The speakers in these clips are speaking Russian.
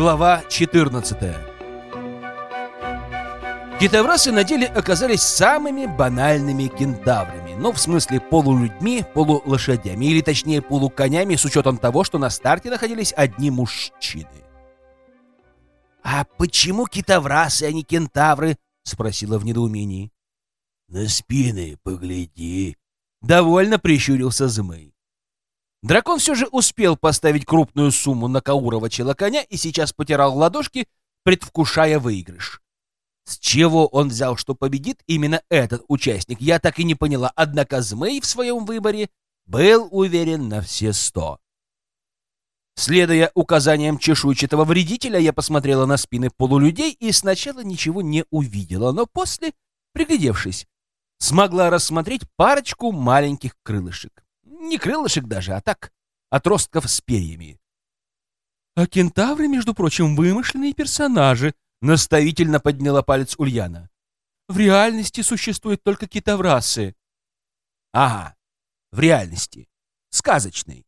Глава 14 Китоврасы на деле оказались самыми банальными кентаврами, но в смысле полулюдьми, полулошадями, или точнее полуконями, с учетом того, что на старте находились одни мужчины. «А почему китоврасы, а не кентавры?» — спросила в недоумении. «На спины погляди!» — довольно прищурился Змей. Дракон все же успел поставить крупную сумму на Каурова челоконя и сейчас потирал ладошки, предвкушая выигрыш. С чего он взял, что победит именно этот участник, я так и не поняла, однако Змей в своем выборе был уверен на все сто. Следуя указаниям чешуйчатого вредителя, я посмотрела на спины полулюдей и сначала ничего не увидела, но после, приглядевшись, смогла рассмотреть парочку маленьких крылышек. Не крылышек даже, а так, отростков с перьями. А кентавры, между прочим, вымышленные персонажи, наставительно подняла палец Ульяна. В реальности существуют только китоврасы. Ага, в реальности. Сказочной.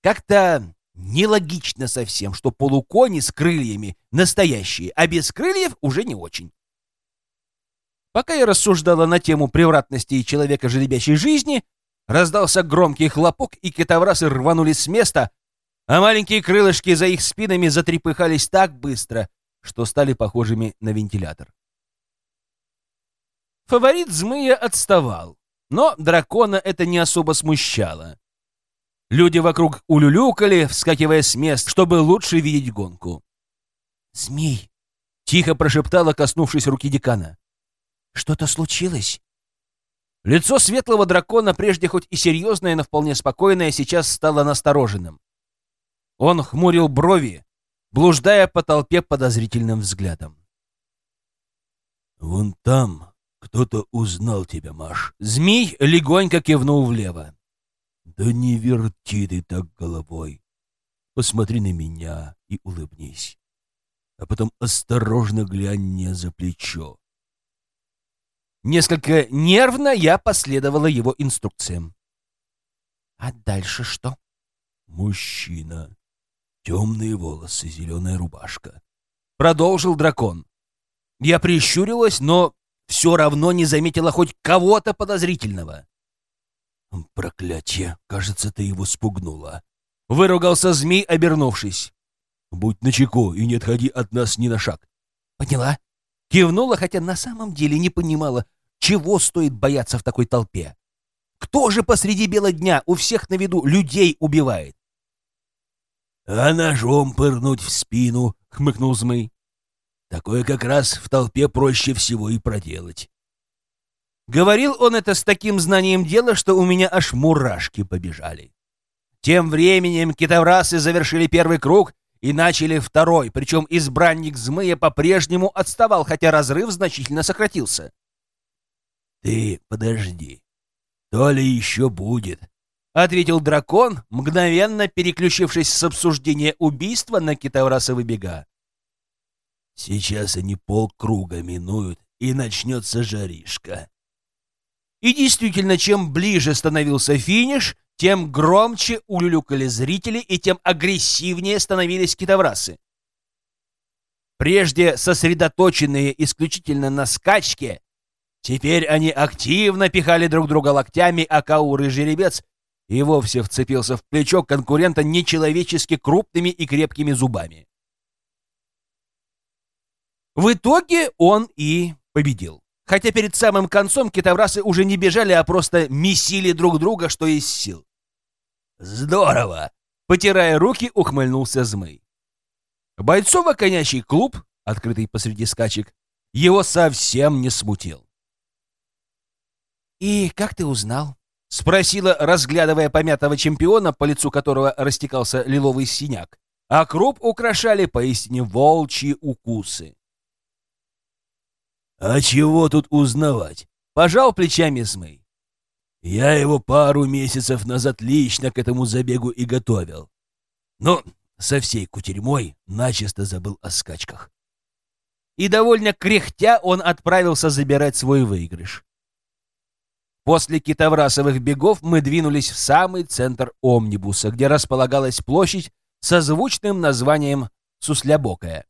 Как-то нелогично совсем, что полукони с крыльями настоящие, а без крыльев уже не очень. Пока я рассуждала на тему превратности человека жеребящей жизни, Раздался громкий хлопок, и китоврасы рванулись с места, а маленькие крылышки за их спинами затрепыхались так быстро, что стали похожими на вентилятор. Фаворит змея отставал, но дракона это не особо смущало. Люди вокруг улюлюкали, вскакивая с мест, чтобы лучше видеть гонку. «Змей!» — тихо прошептала, коснувшись руки декана. «Что-то случилось?» Лицо светлого дракона, прежде хоть и серьезное, но вполне спокойное, сейчас стало настороженным. Он хмурил брови, блуждая по толпе подозрительным взглядом. «Вон там кто-то узнал тебя, Маш». Змей легонько кивнул влево. «Да не верти ты так головой. Посмотри на меня и улыбнись. А потом осторожно глянь мне за плечо. Несколько нервно я последовала его инструкциям. А дальше что? Мужчина. Темные волосы, зеленая рубашка. Продолжил дракон. Я прищурилась, но все равно не заметила хоть кого-то подозрительного. «Проклятие! Кажется, ты его спугнула!» Выругался змей, обернувшись. «Будь начеку и не отходи от нас ни на шаг!» «Поняла?» Кивнула, хотя на самом деле не понимала, чего стоит бояться в такой толпе. Кто же посреди бела дня у всех на виду людей убивает? — А ножом пырнуть в спину, — хмыкнул Змей. — Такое как раз в толпе проще всего и проделать. Говорил он это с таким знанием дела, что у меня аж мурашки побежали. Тем временем китоврасы завершили первый круг и начали второй, причем избранник Змея по-прежнему отставал, хотя разрыв значительно сократился. «Ты подожди, то ли еще будет», — ответил дракон, мгновенно переключившись с обсуждения убийства на китаурасовы бега. «Сейчас они полкруга минуют, и начнется жаришка». И действительно, чем ближе становился финиш, тем громче улюлюкали зрители и тем агрессивнее становились китоврасы. Прежде сосредоточенные исключительно на скачке, Теперь они активно пихали друг друга локтями, а Каурый жеребец и вовсе вцепился в плечо конкурента нечеловечески крупными и крепкими зубами. В итоге он и победил. Хотя перед самым концом китоврасы уже не бежали, а просто месили друг друга, что из сил. «Здорово!» — потирая руки, ухмыльнулся Змей. Бойцово-конячий клуб, открытый посреди скачек, его совсем не смутил. «И как ты узнал?» — спросила, разглядывая помятого чемпиона, по лицу которого растекался лиловый синяк, а круп украшали поистине волчьи укусы. «А чего тут узнавать?» — пожал плечами Змей. «Я его пару месяцев назад лично к этому забегу и готовил. Но со всей кутерьмой начисто забыл о скачках». И довольно кряхтя он отправился забирать свой выигрыш. После китоврасовых бегов мы двинулись в самый центр омнибуса, где располагалась площадь со звучным названием суслябокая.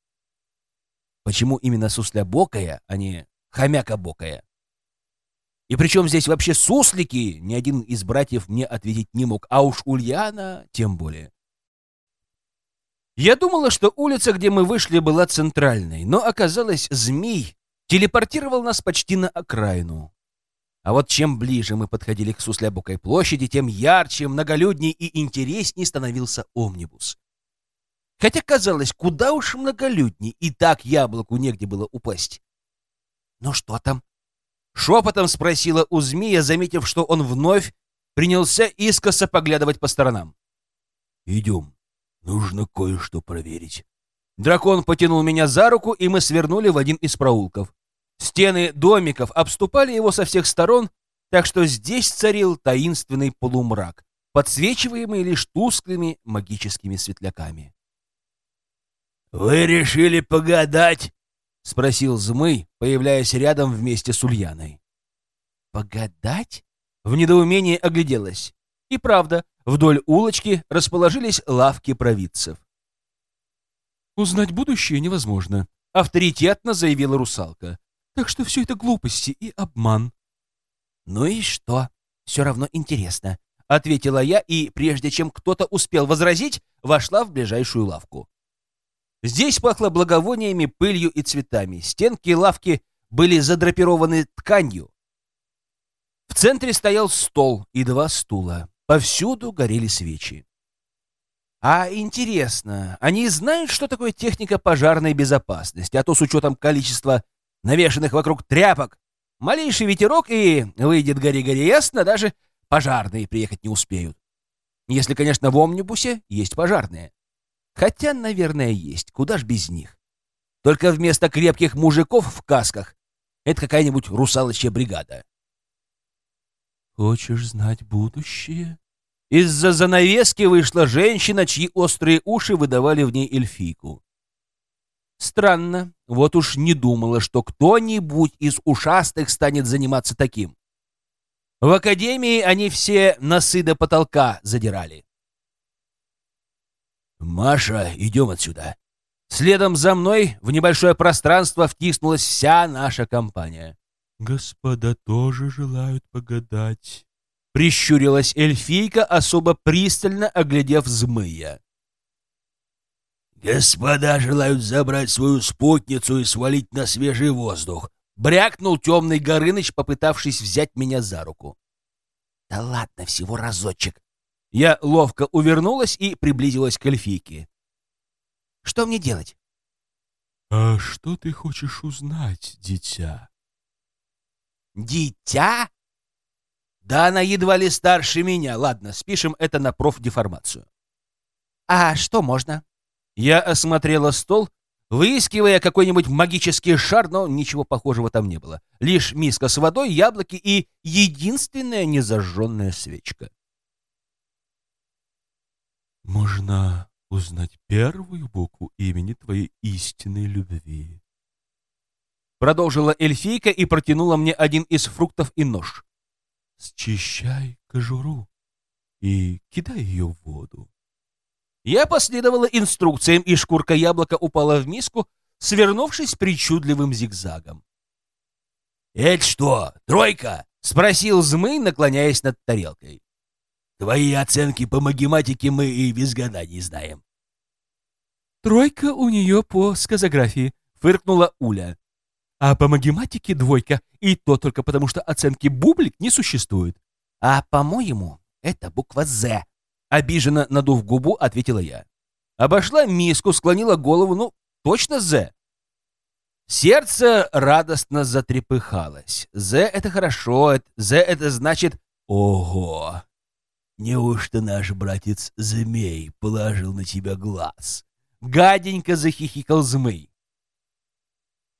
Почему именно суслябокая, а не хомякобокая? И причем здесь вообще суслики, ни один из братьев мне ответить не мог, а уж Ульяна тем более. Я думала, что улица, где мы вышли, была центральной, но оказалось, змей телепортировал нас почти на окраину. А вот чем ближе мы подходили к Суслябукой площади, тем ярче, многолюдней и интересней становился омнибус. Хотя казалось, куда уж многолюдней, и так яблоку негде было упасть. «Ну что там?» Шепотом спросила у змея, заметив, что он вновь принялся искоса поглядывать по сторонам. «Идем, нужно кое-что проверить». Дракон потянул меня за руку, и мы свернули в один из проулков. Стены домиков обступали его со всех сторон, так что здесь царил таинственный полумрак, подсвечиваемый лишь тусклыми магическими светляками. «Вы решили погадать?» — спросил Змый, появляясь рядом вместе с Ульяной. «Погадать?» — в недоумении огляделась. И правда, вдоль улочки расположились лавки провидцев. «Узнать будущее невозможно», — авторитетно заявила русалка. «Так что все это глупости и обман». «Ну и что? Все равно интересно», — ответила я, и, прежде чем кто-то успел возразить, вошла в ближайшую лавку. Здесь пахло благовониями, пылью и цветами. Стенки лавки были задрапированы тканью. В центре стоял стол и два стула. Повсюду горели свечи. А интересно, они знают, что такое техника пожарной безопасности? А то с учетом количества навешанных вокруг тряпок, малейший ветерок и выйдет гори-гори ясно, даже пожарные приехать не успеют. Если, конечно, в омнибусе есть пожарные. Хотя, наверное, есть. Куда ж без них? Только вместо крепких мужиков в касках это какая-нибудь русалочья бригада. Хочешь знать будущее? Из-за занавески вышла женщина, чьи острые уши выдавали в ней эльфийку. Странно, вот уж не думала, что кто-нибудь из ушастых станет заниматься таким. В академии они все носы до потолка задирали. «Маша, идем отсюда!» Следом за мной в небольшое пространство втиснулась вся наша компания. «Господа тоже желают погадать», — прищурилась эльфийка, особо пристально оглядев змыя. «Господа желают забрать свою спутницу и свалить на свежий воздух», — брякнул темный Горыныч, попытавшись взять меня за руку. «Да ладно, всего разочек», я ловко увернулась и приблизилась к эльфийке. «Что мне делать?» «А что ты хочешь узнать, дитя?» «Дитя?» «Да она едва ли старше меня. Ладно, спишем это на профдеформацию». «А что можно?» Я осмотрела стол, выискивая какой-нибудь магический шар, но ничего похожего там не было. Лишь миска с водой, яблоки и единственная незажженная свечка. Можно узнать первую букву имени твоей истинной любви. Продолжила эльфийка и протянула мне один из фруктов и нож. Счищай кожуру и кидай ее в воду. Я последовала инструкциям, и шкурка яблока упала в миску, свернувшись причудливым зигзагом. «Это что, тройка?» — спросил Змый, наклоняясь над тарелкой. Твои оценки по магематике мы и без года не знаем. Тройка у нее по сказографии, фыркнула Уля. А по магематике двойка, и то только потому, что оценки бублик не существует. А, по-моему, это буква «З», — обиженно надув губу, ответила я. Обошла миску, склонила голову, ну, точно «З». Сердце радостно затрепыхалось. «З» — это хорошо, «З» — это значит «Ого!» Неужто наш братец-змей положил на тебя глаз? Гаденько захихикал змей.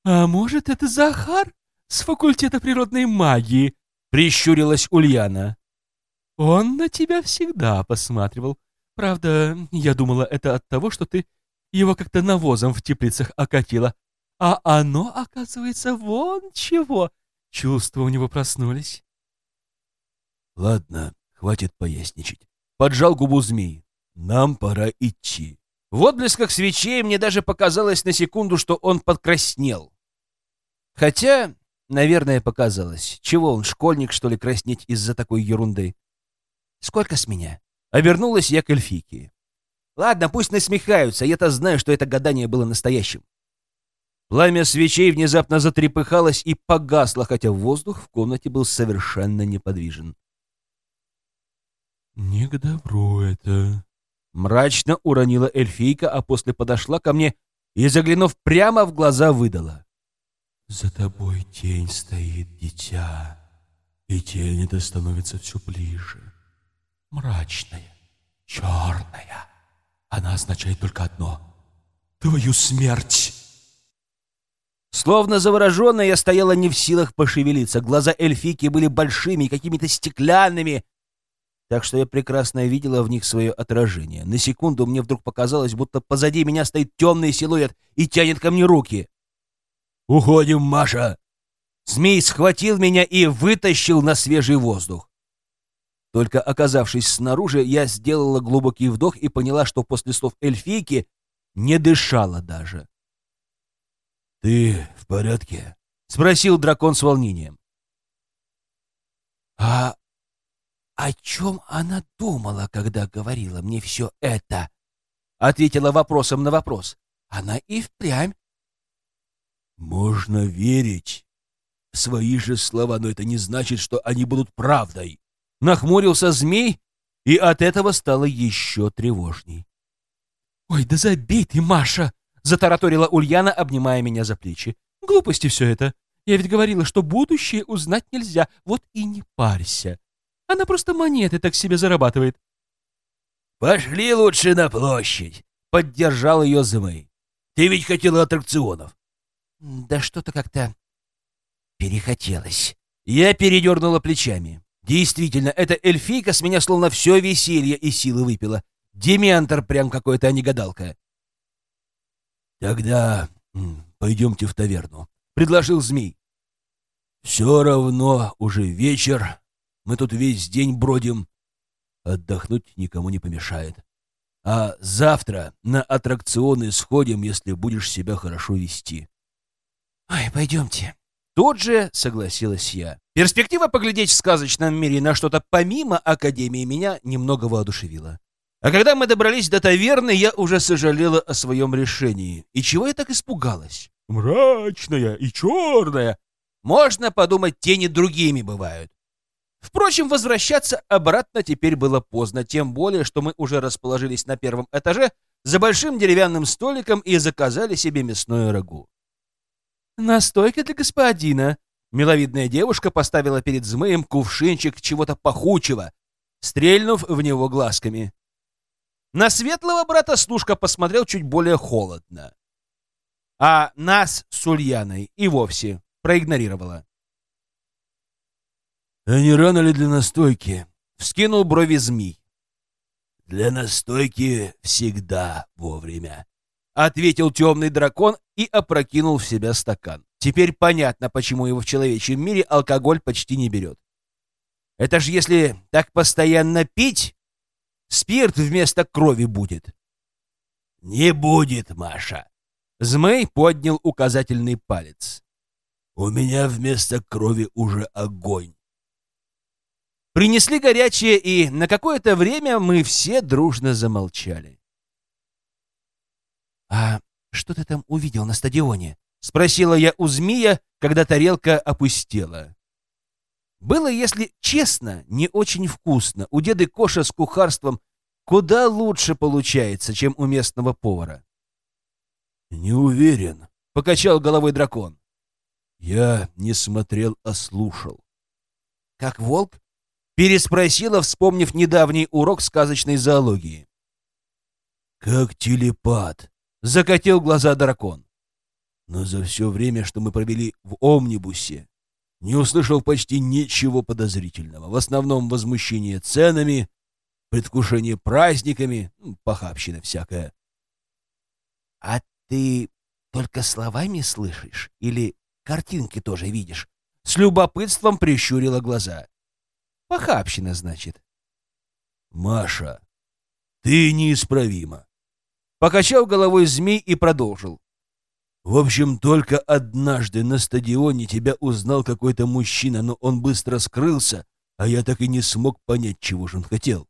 А может, это Захар с факультета природной магии? Прищурилась Ульяна. Он на тебя всегда посматривал. Правда, я думала, это от того, что ты его как-то навозом в теплицах окатила. А оно, оказывается, вон чего. Чувства у него проснулись. Ладно, Хватит поясничать. Поджал губу змей. Нам пора идти. В отблесках свечей мне даже показалось на секунду, что он подкраснел. Хотя, наверное, показалось. Чего он, школьник, что ли, краснеть из-за такой ерунды? «Сколько с меня?» Обернулась я к эльфийке. «Ладно, пусть насмехаются, я-то знаю, что это гадание было настоящим». Пламя свечей внезапно затрепыхалось и погасло, хотя воздух в комнате был совершенно неподвижен. «Не к добру это», — мрачно уронила эльфийка, а после подошла ко мне и, заглянув прямо в глаза, выдала. «За тобой тень стоит, дитя, и тень эта становится все ближе мрачная, черная. Она означает только одно — твою смерть. Словно завороженная, я стояла не в силах пошевелиться. Глаза эльфики были большими какими-то стеклянными, так что я прекрасно видела в них свое отражение. На секунду мне вдруг показалось, будто позади меня стоит темный силуэт и тянет ко мне руки. «Уходим, Маша!» Змей схватил меня и вытащил на свежий воздух. Только оказавшись снаружи, я сделала глубокий вдох и поняла, что после слов эльфийки не дышала даже. «Ты в порядке?» — спросил дракон с волнением. «А о чем она думала, когда говорила мне все это?» — ответила вопросом на вопрос. «Она и впрямь». «Можно верить в свои же слова, но это не значит, что они будут правдой», Нахмурился змей, и от этого стало еще тревожней. «Ой, да забей ты, Маша!» — затараторила Ульяна, обнимая меня за плечи. «Глупости все это. Я ведь говорила, что будущее узнать нельзя. Вот и не парься. Она просто монеты так себе зарабатывает». «Пошли лучше на площадь», — поддержал ее Змей. «Ты ведь хотела аттракционов». «Да что-то как-то перехотелось». Я передернула плечами. Действительно, эта эльфийка с меня словно все веселье и силы выпила. Дементор прям какой-то, а не гадалка. «Тогда пойдемте в таверну», — предложил змей. «Все равно уже вечер. Мы тут весь день бродим. Отдохнуть никому не помешает. А завтра на аттракционы сходим, если будешь себя хорошо вести». «Ой, пойдемте», Тут же согласилась я. Перспектива поглядеть в сказочном мире на что-то помимо Академии меня немного воодушевила. А когда мы добрались до таверны, я уже сожалела о своем решении. И чего я так испугалась? Мрачная и черная. Можно подумать, тени другими бывают. Впрочем, возвращаться обратно теперь было поздно, тем более, что мы уже расположились на первом этаже за большим деревянным столиком и заказали себе мясное рагу. «Настойка для господина!» Миловидная девушка поставила перед змеем кувшинчик чего-то пахучего, стрельнув в него глазками. На светлого брата служка посмотрел чуть более холодно. А нас с Ульяной и вовсе проигнорировала. «А не рано ли для настойки?» — вскинул брови змей. «Для настойки всегда вовремя», ответил темный дракон и опрокинул в себя стакан. Теперь понятно, почему его в человечьем мире алкоголь почти не берет. Это ж если так постоянно пить, спирт вместо крови будет. Не будет, Маша. Змей поднял указательный палец. У меня вместо крови уже огонь. Принесли горячее, и на какое-то время мы все дружно замолчали. «А что ты там увидел на стадионе?» — спросила я у змея, когда тарелка опустела. Было, если честно, не очень вкусно. У деды Коша с кухарством куда лучше получается, чем у местного повара. «Не уверен», — покачал головой дракон. «Я не смотрел, а слушал». «Как волк?» — переспросила, вспомнив недавний урок сказочной зоологии. «Как телепат», Закатил глаза дракон. Но за все время, что мы провели в омнибусе, не услышал почти ничего подозрительного. В основном возмущение ценами, предвкушение праздниками, ну, похабщина всякая. — А ты только словами слышишь или картинки тоже видишь? С любопытством прищурила глаза. — Похабщина, значит. — Маша, ты неисправима. Покачал головой змей и продолжил. В общем, только однажды на стадионе тебя узнал какой-то мужчина, но он быстро скрылся, а я так и не смог понять, чего же он хотел.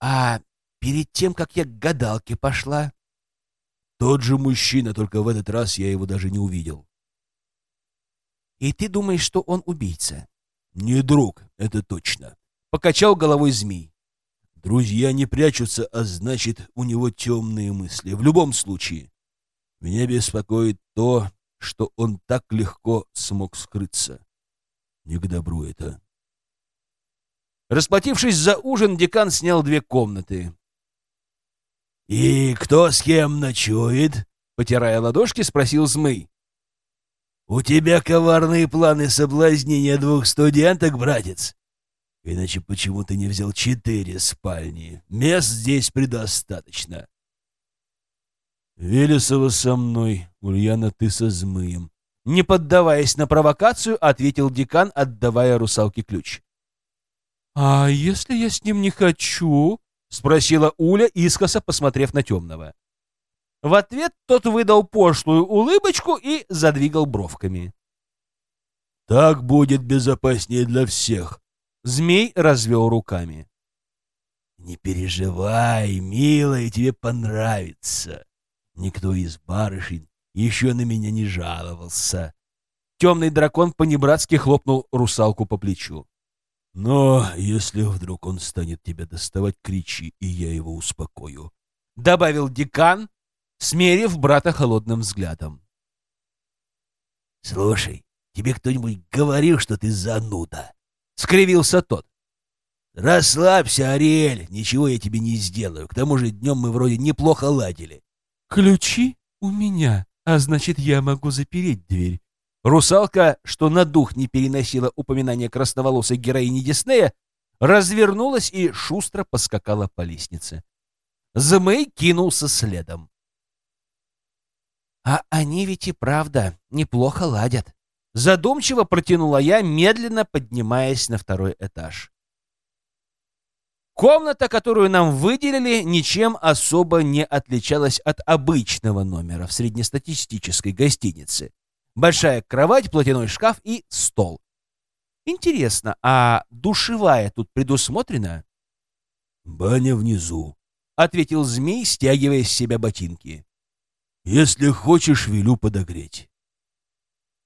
А перед тем, как я к гадалке пошла... Тот же мужчина, только в этот раз я его даже не увидел. И ты думаешь, что он убийца? Не друг, это точно. Покачал головой змей. Друзья не прячутся, а значит, у него темные мысли. В любом случае, меня беспокоит то, что он так легко смог скрыться. Не к добру это. Расплатившись за ужин, декан снял две комнаты. «И кто с кем ночует?» — потирая ладошки, спросил Змый. «У тебя коварные планы соблазнения двух студенток, братец. Иначе почему ты не взял четыре спальни? Мест здесь предостаточно». «Велесова со мной, Ульяна, ты со Змыем». Не поддаваясь на провокацию, ответил декан, отдавая русалке ключ. «А если я с ним не хочу?» — спросила Уля, искоса посмотрев на темного. В ответ тот выдал пошлую улыбочку и задвигал бровками. «Так будет безопаснее для всех», — змей развел руками. «Не переживай, милая, тебе понравится. Никто из барышень еще на меня не жаловался». Темный дракон по-небратски хлопнул русалку по плечу. Но если вдруг он станет тебя доставать, кричи, и я его успокою. Добавил декан, смерив брата холодным взглядом. Слушай, тебе кто-нибудь говорил, что ты зануда? Скривился тот. Расслабься, Ариэль, ничего я тебе не сделаю. К тому же днем мы вроде неплохо ладили. Ключи у меня, а значит, я могу запереть дверь. Русалка, что на дух не переносила упоминания красноволосой героини Диснея, развернулась и шустро поскакала по лестнице. Змей кинулся следом. «А они ведь и правда неплохо ладят», — задумчиво протянула я, медленно поднимаясь на второй этаж. Комната, которую нам выделили, ничем особо не отличалась от обычного номера в среднестатистической гостинице. Большая кровать, платяной шкаф и стол. Интересно, а душевая тут предусмотрена? «Баня внизу», — ответил змей, стягивая с себя ботинки. «Если хочешь, велю подогреть».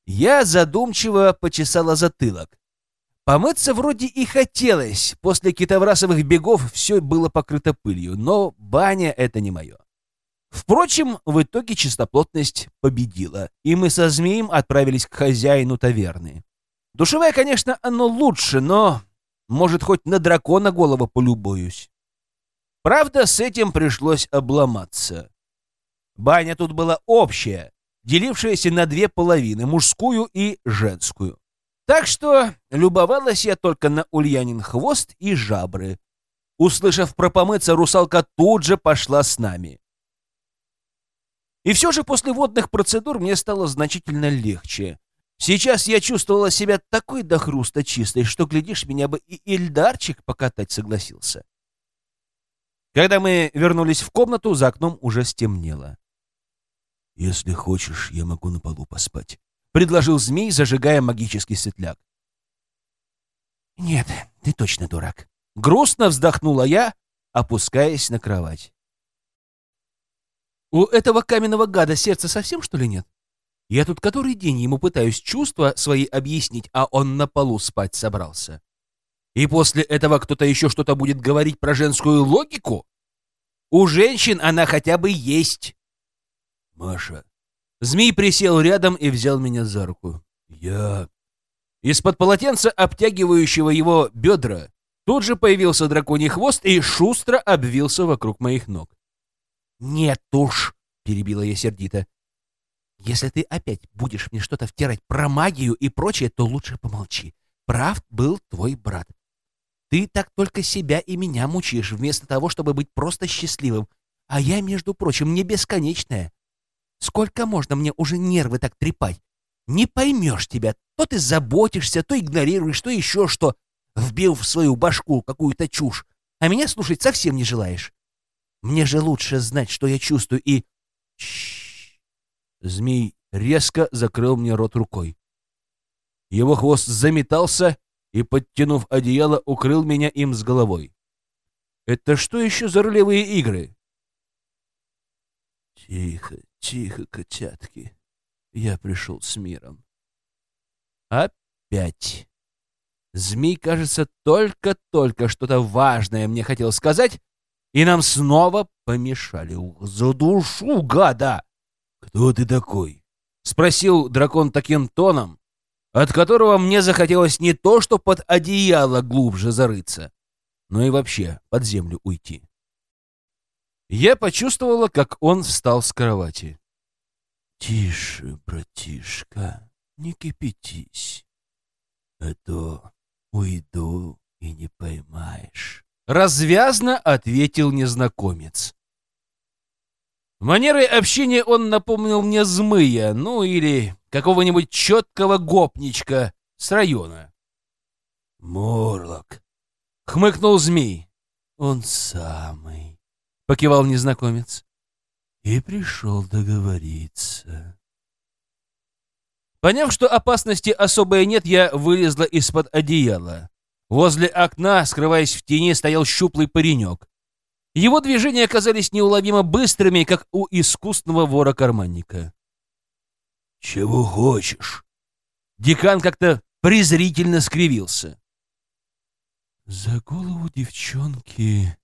Я задумчиво почесала затылок. Помыться вроде и хотелось. После китоврасовых бегов все было покрыто пылью, но баня — это не мое. Впрочем, в итоге чистоплотность победила, и мы со змеем отправились к хозяину таверны. Душевая, конечно, оно лучше, но, может, хоть на дракона голову полюбуюсь. Правда, с этим пришлось обломаться. Баня тут была общая, делившаяся на две половины, мужскую и женскую. Так что любовалась я только на Ульянин хвост и жабры. Услышав про помыться, русалка тут же пошла с нами. И все же после водных процедур мне стало значительно легче. Сейчас я чувствовала себя такой до хруста чистой, что, глядишь, меня бы и Ильдарчик покатать согласился. Когда мы вернулись в комнату, за окном уже стемнело. «Если хочешь, я могу на полу поспать», — предложил змей, зажигая магический светляк. «Нет, ты точно дурак». Грустно вздохнула я, опускаясь на кровать. У этого каменного гада сердце совсем, что ли, нет? Я тут который день ему пытаюсь чувства свои объяснить, а он на полу спать собрался. И после этого кто-то еще что-то будет говорить про женскую логику? У женщин она хотя бы есть. Маша. Змей присел рядом и взял меня за руку. Я... Из-под полотенца, обтягивающего его бедра, тут же появился драконий хвост и шустро обвился вокруг моих ног. «Нет уж», — перебила я сердито. «Если ты опять будешь мне что-то втирать про магию и прочее, то лучше помолчи. Прав был твой брат. Ты так только себя и меня мучаешь, вместо того, чтобы быть просто счастливым. А я, между прочим, не бесконечная. Сколько можно мне уже нервы так трепать? Не поймешь тебя. То ты заботишься, то игнорируешь, то еще что, вбил в свою башку какую-то чушь. А меня слушать совсем не желаешь. Мне же лучше знать, что я чувствую, и... Чш. Змей резко закрыл мне рот рукой. Его хвост заметался и, подтянув одеяло, укрыл меня им с головой. Это что еще за ролевые игры? Тихо, тихо, котятки. Я пришел с миром. Опять. Змей, кажется, только-только что-то важное мне хотел сказать, и нам снова помешали. За душу, гада! Кто ты такой? Спросил дракон таким тоном, от которого мне захотелось не то, что под одеяло глубже зарыться, но и вообще под землю уйти. Я почувствовала, как он встал с кровати. «Тише, братишка, не кипятись, а то уйду и не поймаешь». Развязно ответил незнакомец. Манерой общения он напомнил мне змыя, ну или какого-нибудь четкого гопничка с района. «Морлок», — хмыкнул змей. «Он самый», — покивал незнакомец. «И пришел договориться». Поняв, что опасности особой нет, я вылезла из-под одеяла. Возле окна, скрываясь в тени, стоял щуплый паренек. Его движения оказались неуловимо быстрыми, как у искусного вора-карманника. «Чего хочешь?» Декан как-то презрительно скривился. «За голову девчонки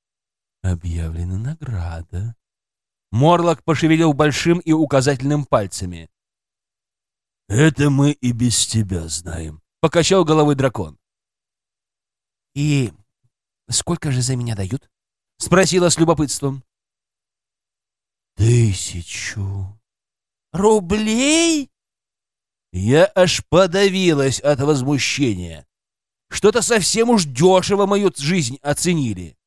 объявлена награда». Морлок пошевелил большим и указательным пальцами. «Это мы и без тебя знаем», — покачал головой дракон. «И сколько же за меня дают?» — спросила с любопытством. «Тысячу рублей?» Я аж подавилась от возмущения. Что-то совсем уж дешево мою жизнь оценили.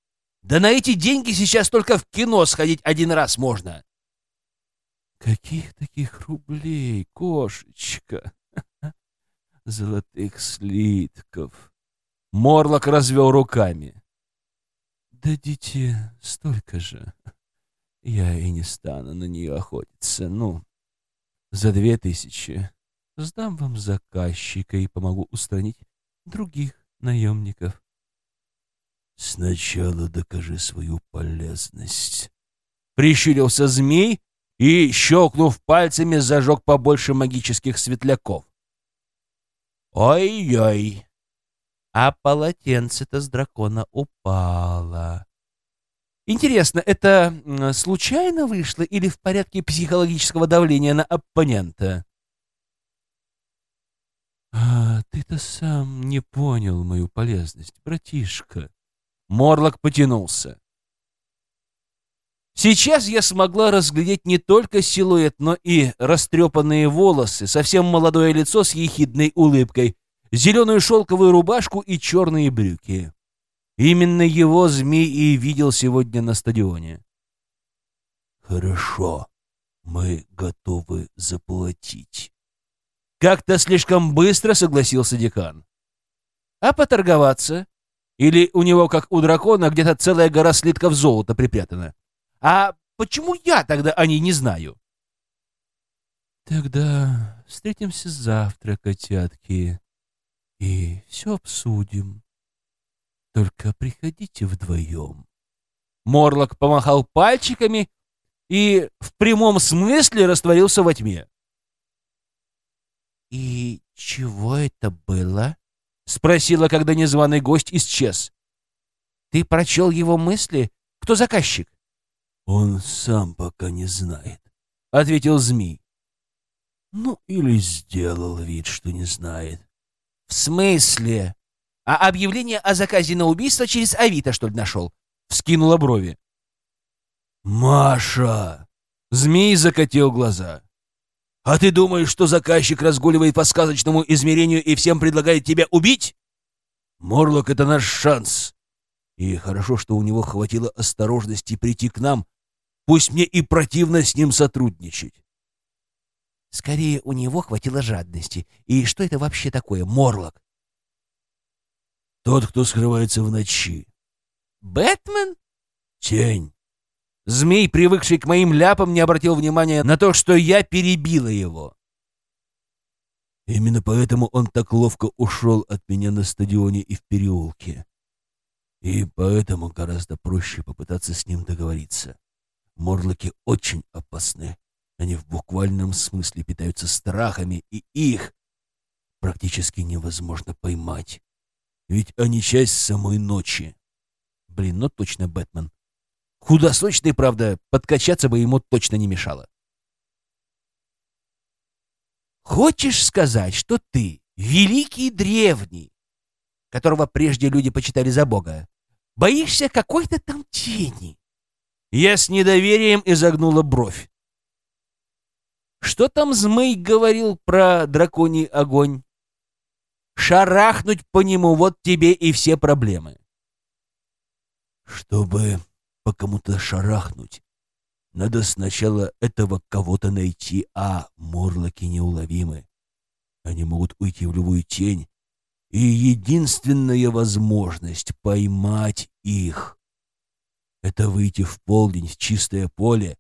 Да на эти деньги сейчас только в кино сходить один раз можно. Каких таких рублей, кошечка? Золотых слитков. Морлок развел руками. Дадите столько же. Я и не стану на нее охотиться. Ну, за две тысячи. Сдам вам заказчика и помогу устранить других наемников. Сначала докажи свою полезность. Прищурился змей и, щелкнув пальцами, зажег побольше магических светляков. Ой-ой, а полотенце-то с дракона упало. Интересно, это случайно вышло или в порядке психологического давления на оппонента? А ты-то сам не понял мою полезность, братишка. Морлок потянулся. Сейчас я смогла разглядеть не только силуэт, но и растрепанные волосы, совсем молодое лицо с ехидной улыбкой, зеленую шелковую рубашку и черные брюки. Именно его змей и видел сегодня на стадионе. «Хорошо, мы готовы заплатить». Как-то слишком быстро согласился декан. «А поторговаться? Или у него, как у дракона, где-то целая гора слитков золота припрятана? А почему я тогда о ней не знаю?» «Тогда встретимся завтра, котятки, и все обсудим. Только приходите вдвоем». Морлок помахал пальчиками и в прямом смысле растворился во тьме. «И чего это было?» — спросила, когда незваный гость исчез. «Ты прочел его мысли? Кто заказчик?» «Он сам пока не знает», — ответил змей. «Ну, или сделал вид, что не знает». «В смысле? А объявление о заказе на убийство через Авито, что ли, нашел?» — вскинула брови. «Маша!» — змей закатил глаза. А ты думаешь, что заказчик разгуливает по сказочному измерению и всем предлагает тебя убить? Морлок — это наш шанс. И хорошо, что у него хватило осторожности прийти к нам. Пусть мне и противно с ним сотрудничать. Скорее, у него хватило жадности. И что это вообще такое, Морлок? Тот, кто скрывается в ночи. Бэтмен? Тень. Змей, привыкший к моим ляпам, не обратил внимания на то, что я перебила его. Именно поэтому он так ловко ушел от меня на стадионе и в переулке. И поэтому гораздо проще попытаться с ним договориться. Морлоки очень опасны. Они в буквальном смысле питаются страхами, и их практически невозможно поймать. Ведь они часть самой ночи. Блин, ну точно Бэтмен. Худосочный, правда, подкачаться бы ему точно не мешало. Хочешь сказать, что ты, великий древний, которого прежде люди почитали за бога, боишься какой-то там тени? Я с недоверием изогнула бровь. Что там Змей говорил про драконий огонь? Шарахнуть по нему, вот тебе и все проблемы. Чтобы по кому-то шарахнуть, надо сначала этого кого-то найти, а морлоки неуловимы. Они могут уйти в любую тень, и единственная возможность поймать их — это выйти в полдень в чистое поле,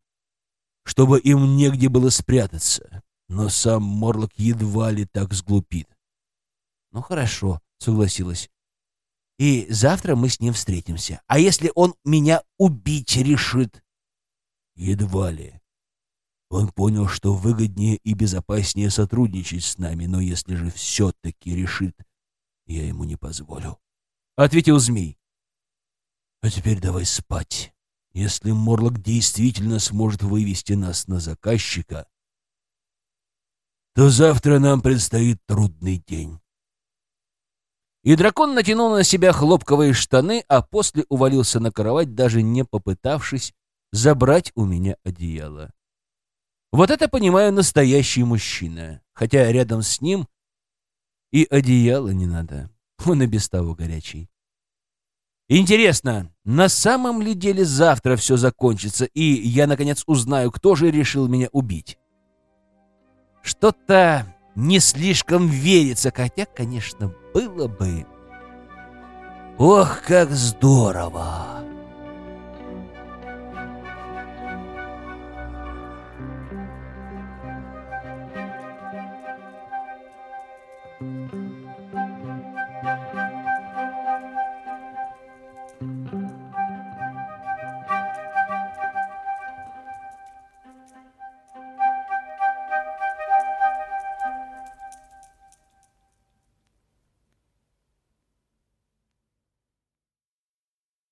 чтобы им негде было спрятаться. Но сам Морлок едва ли так сглупит. «Ну хорошо», — согласилась. «И завтра мы с ним встретимся. А если он меня убить решит?» Едва ли. Он понял, что выгоднее и безопаснее сотрудничать с нами, но если же все-таки решит, я ему не позволю. Ответил змей. А теперь давай спать. Если Морлок действительно сможет вывести нас на заказчика, то завтра нам предстоит трудный день. И дракон натянул на себя хлопковые штаны, а после увалился на кровать, даже не попытавшись забрать у меня одеяло. Вот это, понимаю, настоящий мужчина. Хотя рядом с ним и одеяло не надо. Он и без того горячий. Интересно, на самом ли деле завтра все закончится, и я, наконец, узнаю, кто же решил меня убить? Что-то не слишком верится, хотя, конечно, было бы... Ох, как здорово!